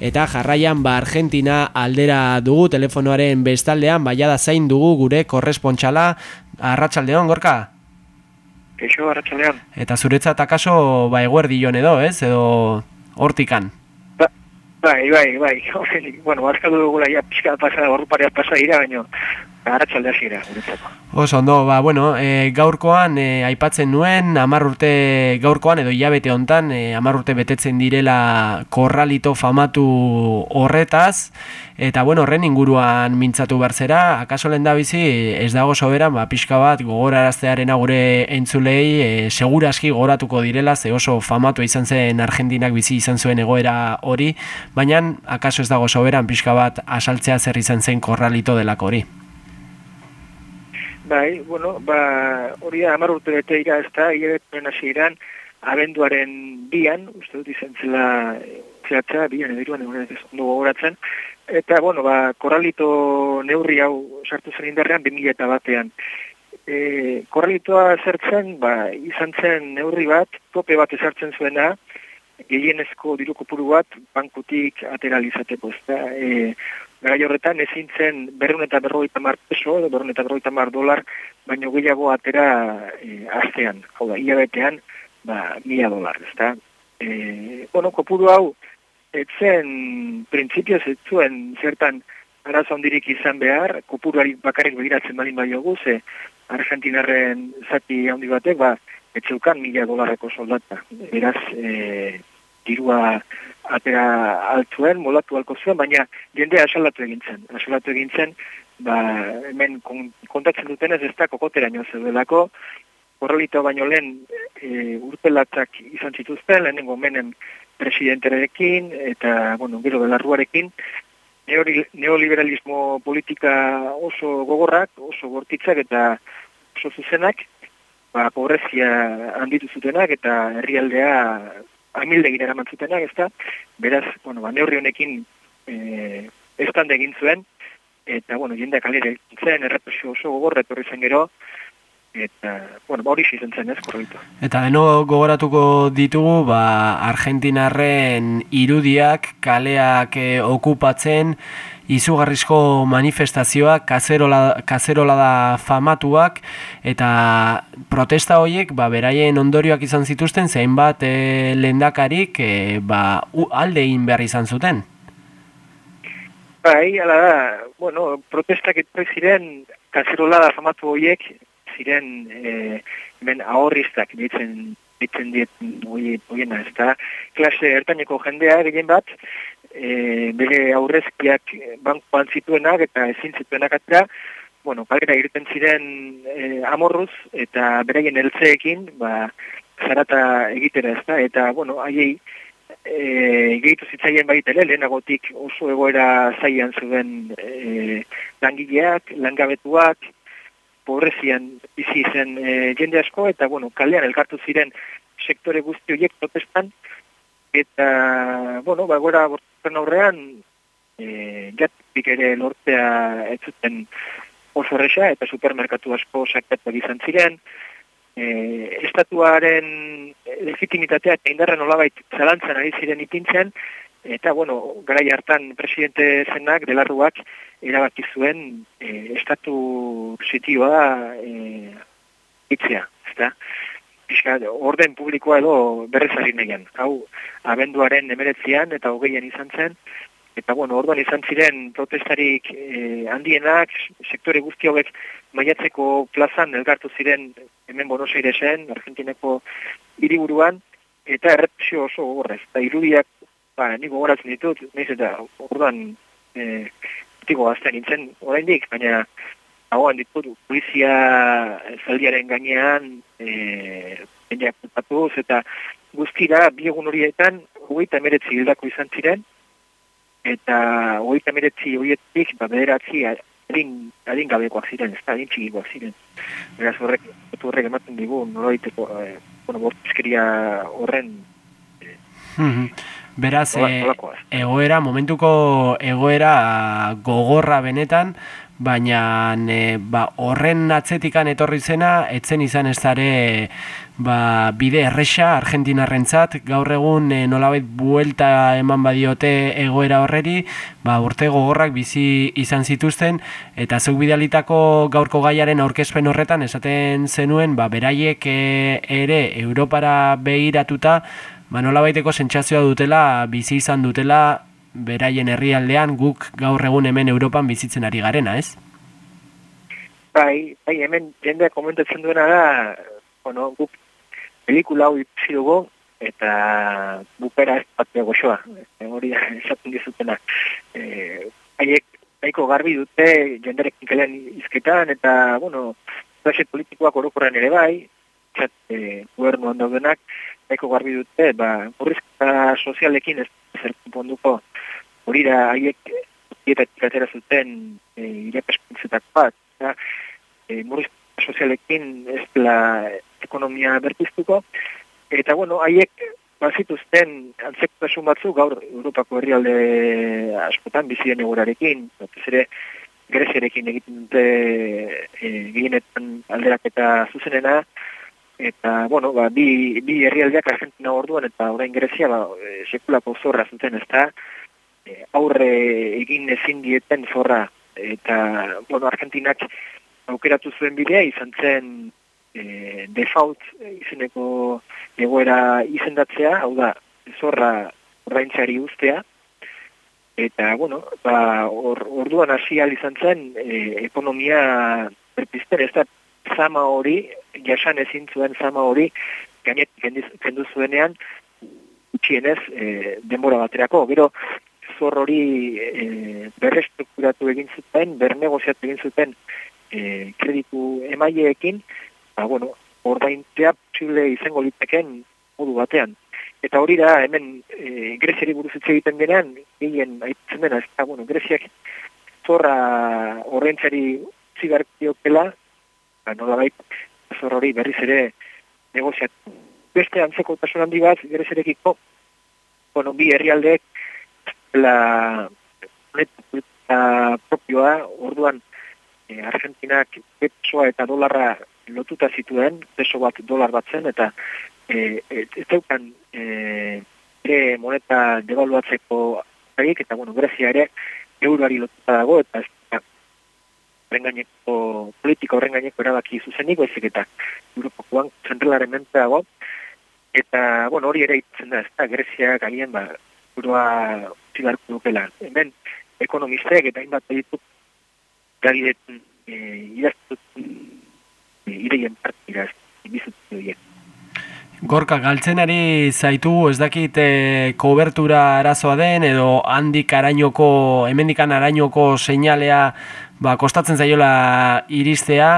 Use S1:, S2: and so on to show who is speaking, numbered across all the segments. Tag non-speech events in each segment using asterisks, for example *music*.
S1: Eta jarraian ba Argentina aldera dugu telefonoaren bestaldean baiada zain dugu gure korrespontxala Arratsaldeon Gorka.
S2: Keixo Arratsaldeon.
S1: Eta zuretzat akaso ba eguerdion edo, ez? Edo hortikan.
S2: Ba, bai, bai, bai. *laughs* bueno, bazkatu dugula ja pizka pasa, horru pasa dira, baina arratsaldea zira,
S1: Oso, ondo, ba, bueno, e, gaurkoan e, aipatzen nuen, amar urte gaurkoan edo hilabete hontan, e, amar urte betetzen direla korralito famatu horretaz, eta bueno, horren inguruan mintzatu berzera, akaso lehen da bizi, ez dago soberan, ba, pixka bat, gogoraraztearen gure entzulei, e, seguraski gogoratuko direla, ze oso famatu izan zen Argentinak bizi izan zuen egoera hori, baina akaso ez dago soberan, pixka bat, asaltzea zer izan zen korralito delako hori.
S2: Bai, bueno, ba, hori da, amar urte bete ira ez da, hasi iran, abenduaren bian, uste dut izan zela, zehatza, bian ediruan, egun ez ondo gogoratzen, eta, bueno, ba, korralito neurri hau sartu zen indarrean, 2000 eta batean. E, korralitoa zertzen, ba, izan zen neurri bat, tope bat ezartzen zuena, gehienezko diruko puru bat, bankutik ateralizateko, ez da, e, Gara horretan ezin zen berrun eta berroita mar peso, berrun eta berroita mar dolar, baino gehiago atera e, astean, hau da, ia betean, ba, mila dolar, ez da. E, bueno, kopuru hau, etzen, prinsipioz ez zuen, zertan, arazo handirik izan behar, kopuruari bakarrik begiratzen balin bai jogu, ze Argentinarren zati handi batek, ba, etzeukan mila dolarreko soldata. Beraz, e, dirua atera altzuen, molatu alko zuen, baina jendea asalatu egintzen. Asalatu egintzen, ba, hemen kontatzen dutenez ez da kokotera nio zeudelako, horrelito baino lehen e, urpelatzak izan zituzten, lehenengo menen presidenterekin, eta, bueno, gero belarruarekin, neoliberalismo politika oso gogorrak, oso gortitzak eta oso zuzenak, ba, pobrezia handitu zutenak eta herrialdea amilde gira mantzutenak, ez da, beraz, bueno, ba, neurri honekin e, egin zuen, eta, bueno, jendeak alire zen, errepresio oso gogorra etorri zen gero, eta, bueno, ba, hori zen zen, ez, korritu.
S1: Eta, deno gogoratuko ditugu, ba, Argentinarren irudiak, kaleak eh, okupatzen, izugarrizko manifestazioak, kazerola, kazerola da famatuak, eta protesta horiek, ba, beraien ondorioak izan zituzten, zein bat e, lendakarik e, ba, alde egin behar izan zuten?
S2: Bai, ala da, bueno, protestak etorri ziren, kazerola da famatu horiek, ziren, e, ben, ahorriztak, ditzen, ditzen dieten hoiena, ez da, klase ertaineko jendea egin bat, e, bere aurrezkiak bankoan zituenak eta ezin zituenak atera, bueno, kalera irten ziren e, amorruz eta beraien eltzeekin, ba, zarata egitera ez da, eta, bueno, haiei e, gehitu zitzaien baitele, lehenagotik oso egoera zaian zuen e, langileak, langabetuak, pobrezian bizi zen e, jende asko, eta, bueno, kalean elkartu ziren sektore guzti horiek protestan, eta, bueno, ba, gora bortzen aurrean, e, jatik ere lortzea ez zuten oso horrexa, eta supermerkatu asko sakatu izan ziren, e, estatuaren legitimitatea eta indarren olabait zalantzan ari ziren ipintzen, eta, bueno, gara hartan presidente zenak, delarruak, erabaki zuen e, estatu sitioa e, itzea, ezta? Pixka, orden publikoa edo berrezari nahian. Hau, abenduaren emeretzian eta hogeian izan zen, eta bueno, orduan izan ziren protestarik eh, handienak, sektore guzti hauek maiatzeko plazan elgartu ziren hemen Buenos Airesen, Argentineko hiriburuan eta errepresio oso gogorrez. Eta irudiak, ba, nik gogoratzen ditut, nahiz eta orduan eh, tiko gaztean nintzen oraindik, baina hauan ditut, polizia zaldiaren gainean, e, eta guztira, biegun horietan, hogeita meretzi hildako izan ziren, eta hogeita meretzi horietik, ba, bederatzi, adin, adin gabekoak ziren, ez da, adin txigikoak ziren. Beraz horrek, horrek ematen digu, nolaiteko, e, bueno, bortizkeria horren,
S1: e, Beraz, e, egoera, momentuko egoera gogorra benetan, baina e, ba, horren atzetikan etorri zena, etzen izan ez dare ba, bide erresa Argentinarrentzat. Gaur egun e, nolabait buelta eman badiote egoera horreri, ba, urte gogorrak bizi izan zituzten, eta zeuk bidalitako gaurko gaiaren aurkezpen horretan esaten zenuen, ba, beraiek e, ere Europara behiratuta, ba, nolabaiteko sentsazioa dutela, bizi izan dutela, beraien herrialdean guk gaur egun hemen Europan bizitzen ari garena, ez?
S2: Bai, bai, hemen jendea komentatzen duena da, bueno, guk pelikula hau ikusi dugu, eta bukera ez batea goxoa, hori da, *laughs* esaten dizutena. E, haiek, haiko garbi dute, jenderekin kalean izketan, eta, bueno, klase politikoak orokorren ere bai, txat, e, gubernu ondogenak, haiko garbi dute, ba, burrizketa sozialekin ez zer konponduko, hori da, haiek, dietatik atera zuten, e, irakaskuntzetak bat, eta, e, sozialekin ez dela ekonomia berpiztuko, eta bueno, haiek bazituzten antzektasun batzu gaur Europako herrialde askotan bizien egurarekin, batez ere Greziarekin egiten dute e, gehienetan alderaketa zuzenena, eta, bueno, ba, bi, bi herrialdeak Argentina orduan eta orain Grezia ba, e, sekulako zorra zuten, ez da, e, aurre egin ezin dieten zorra, eta, bueno, Argentinak aukeratu zuen bidea izan zen e, default izeneko egoera izendatzea, hau da, zorra ordaintzari ustea, eta, bueno, ba, or, orduan hasi izan zen e, ekonomia berpizten, ez da, zama hori, jasan ezin zuen zama hori, gainet kendu zuenean, utxienez, e, denbora baterako, gero, zor hori e, berrestrukturatu egin zuten, bernegoziatu egin zuten e, kreditu emaileekin, ba, bueno, ordaintzea posible izango liteken modu batean. Eta hori da, hemen e, Greziari buruz egiten denean, gehien aitzen dena, ez da, bueno, Greziak zorra horrentzari zigarkiokela, ba, nola baita, zor hori berriz ere negoziat. Beste antzeko tasun handi bat, Greziarekiko, bueno, bi herrialdeek, la, la propioa, orduan, e, Argentinak petsoa eta dolarra lotuta zituen, peso bat dolar bat zen, eta e, e, ez daukan e, ere moneta devaluatzeko eta bueno, Grezia ere euroari lotuta dago, eta ez da rengaineko, politika horren gaineko erabaki zuzenik, baizik eta Europakoan zentralaren mente dago, eta bueno, hori ere itzen da, ez da, Grezia gaien, ba, euroa zigarko dukela. Hemen, ekonomistek eta hainbat ditu gagidetan e, idaztut ideien partira bizutzen horiek.
S1: Gorka, galtzenari zaitu ez dakit e, kobertura arazoa den edo handik arañoko, hemendikan arañoko seinalea ba, kostatzen zaiola iristea,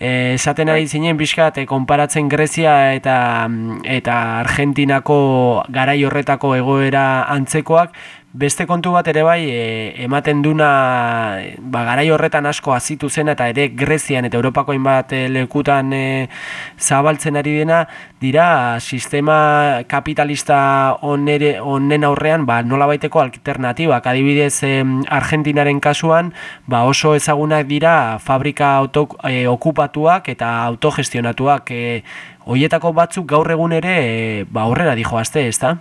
S1: esaten ari bai. zinen pixkat e, konparatzen Grezia eta, eta Argentinako garai horretako egoera antzekoak, Beste kontu bat ere bai, e, ematen duna ba, garai horretan asko azitu zen eta ere Grezian eta Europako hainbat e, lekutan e, zabaltzen ari dena, dira sistema kapitalista onere, onen aurrean ba, nola baiteko alternatibak. Adibidez e, Argentinaren kasuan ba, oso ezagunak dira fabrika auto, e, okupatuak eta autogestionatuak. E, hoietako batzuk gaur egun ere e, ba, horrela dijo azte, ez da?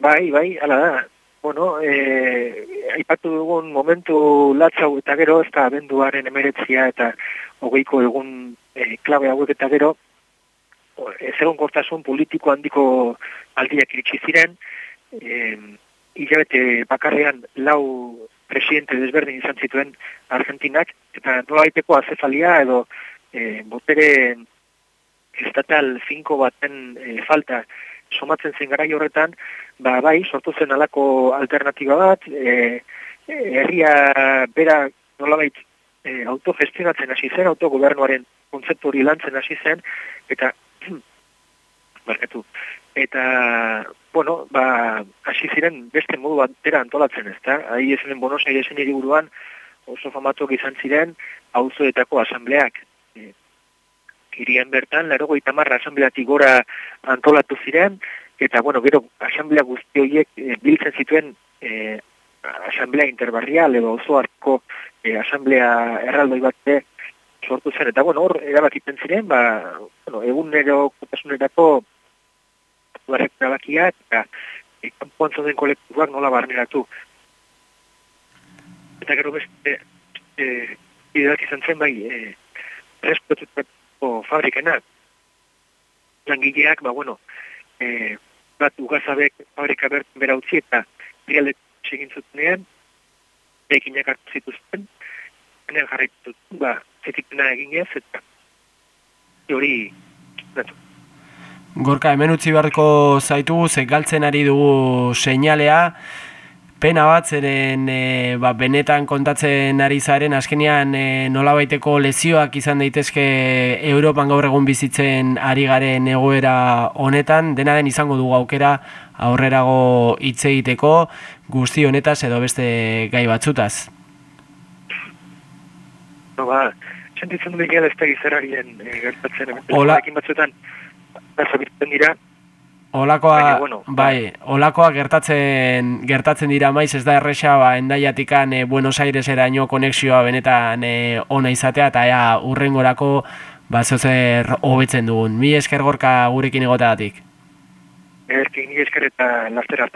S2: Bai, bai, ala da. Bueno, eh, aipatu dugun momentu latzau eta gero, ez da abenduaren emeretzia eta hogeiko egun eh, klabe hauek eta gero, ez egon kortasun politiko handiko aldiak iritsi ziren, eh, hilabete bakarrean lau presidente desberdin izan zituen Argentinak, eta nola baiteko azefalia edo eh, botere estatal finko baten eh, falta somatzen zen garai horretan, ba, bai, sortu zen alako alternatiba bat, e, e, herria bera nolabait e, autogestionatzen hasi zen, autogobernuaren kontzeptu hori lantzen hasi zen, eta *clears throat* barkatu, eta bueno, ba, hasi ziren beste modu batera antolatzen ez da, ahi ezen bonos ahi ezen iriburuan oso famatuak izan ziren auzoetako asambleak, e, irian bertan, laro goita marra asambleatik gora antolatu ziren, eta bueno, gero asamblea guzti horiek e, biltzen zituen e, asamblea interbarrial edo oso hartko e, asamblea erraldoi bat sortu zen, eta bueno, hor, erabakitzen ziren, ba, bueno, egunero kotasunerako barrek erabakiak, eta e, kanpoan zonden kolektiboak nola barneratu. Eta gero beste, e, ideak izan zen bai, e, preskotetako fabrikena, langileak, ba, bueno, e, bat ugazabek fabrika bertzen bera utzi eta bialde segin zutenean, ekinak hartu zituzten, enean jarraitu ba, zetikena egin ez, eta hori, natu.
S1: Gorka, hemen utzi beharko zaitu, ze galtzen ari dugu seinalea, pena bat, zeren e, ba, benetan kontatzen ari zaren, azkenean e, nola baiteko lezioak izan daitezke Europan gaur egun bizitzen ari garen egoera honetan, dena den izango dugu aukera aurrerago hitz egiteko guzti honetaz edo beste gai batzutaz.
S2: No, ba, sentitzen du ez da gizararien e, gertatzen, Hola. Batzuetan, dira,
S1: Olakoa, bueno, bai, bai, olakoa gertatzen gertatzen dira maiz ez da erresa ba Endaiatikan e, Buenos Airesera ino konexioa benetan e, ona izatea eta ea urrengorako ba zer hobetzen dugun. Mi esker gorka gurekin egoteagatik.
S2: Esker, ni esker eta laster